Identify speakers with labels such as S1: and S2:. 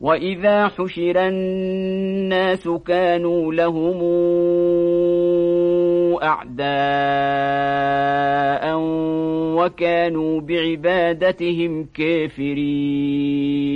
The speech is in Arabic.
S1: وإذا حشر الناس كانوا لهم أعداء وكانوا بعبادتهم كافرين